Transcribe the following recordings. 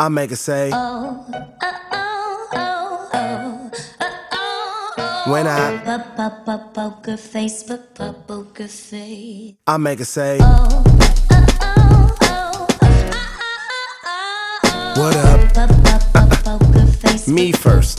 I make her say. When I Poker face, poker face. I make her say. What up? Me first.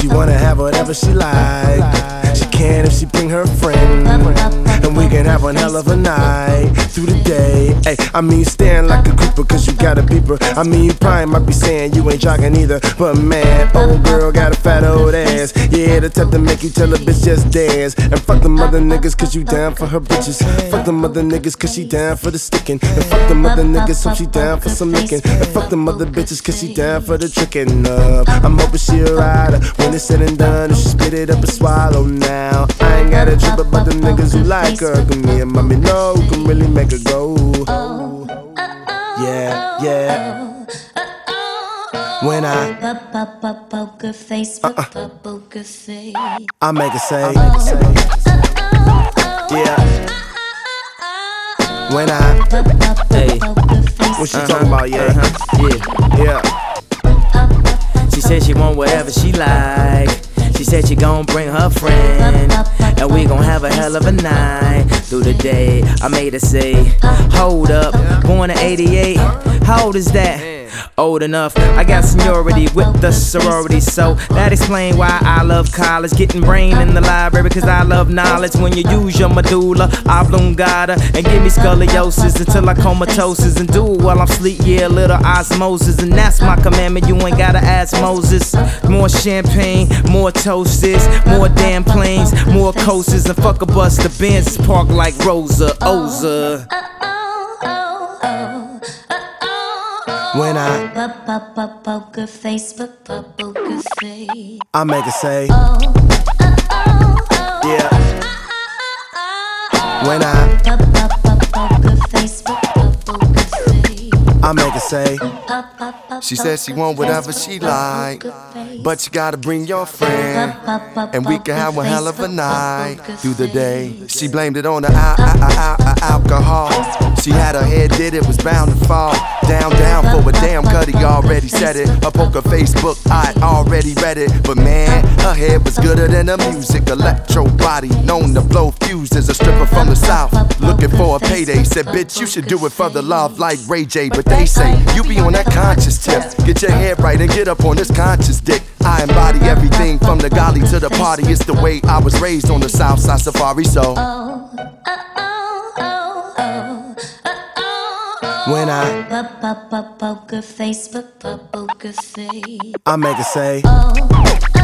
She wanna have whatever she like. She can if she bring her friend. And we can have one hell of a night through the day. Hey, I mean, staring like a creeper cause you got a beeper. I mean, you probably might be saying you ain't jogging either. But man, old girl got a fat old ass. Yeah, the type to make you tell a bitch just dance. And fuck them other niggas cause you down for her bitches. Fuck them other niggas cause she down for the sticking. And fuck them other niggas so she down for some licking. And fuck them other bitches cause she down for the tricking up. I'm hoping she a rider when it's said and done. She spit it up and swallow now. I ain't got a trip about the niggas who like her. Cause me and mommy know who can really make her go. Yeah, yeah. When I Poker face, uh-uh. poker face. I make her say, yeah. When I, Hey, what she talking about, yeah, uh-huh. yeah. yeah. She said she want whatever she like. She said she gon' bring her friend. And we gon' have a hell of a night through the day. I made her say, uh. Hold up, uh. born in 88. How old is that? Old enough. I got seniority with the sorority, so that explain why I love college. Getting brain in the library because I love knowledge. When you use your medulla oblongata and give me scoliosis until I comatosis and do it while I'm sleep. Yeah, little osmosis, and that's my commandment. You ain't gotta ask Moses. More champagne, more toasts, more damn planes, more coasters, and fuck a bus. The Benz park like Rosa Oza. Uh, uh, uh. When I, Poker face, poker face. I make her say, yeah. When I, Poker face, poker face. I make her say, She said she want whatever she like, but you gotta bring your friend, and we can have one hell of a night through the day. She blamed it on the al- al- al- alcohol. She had her head did it was bound to fall down down for a damn cutty already said it. Her poker Facebook I already read it, but man, her head was gooder than the music. Electro body known to blow fuses. A stripper from the south looking for a payday. Said bitch you should do it for the love like Ray J, but they say you be on that conscious tip. Get your head right and get up on this conscious dick. I embody everything from the golly to the party. It's the way I was raised on the south side safari, so. When I, Poker face, poker face. I make her say, yeah.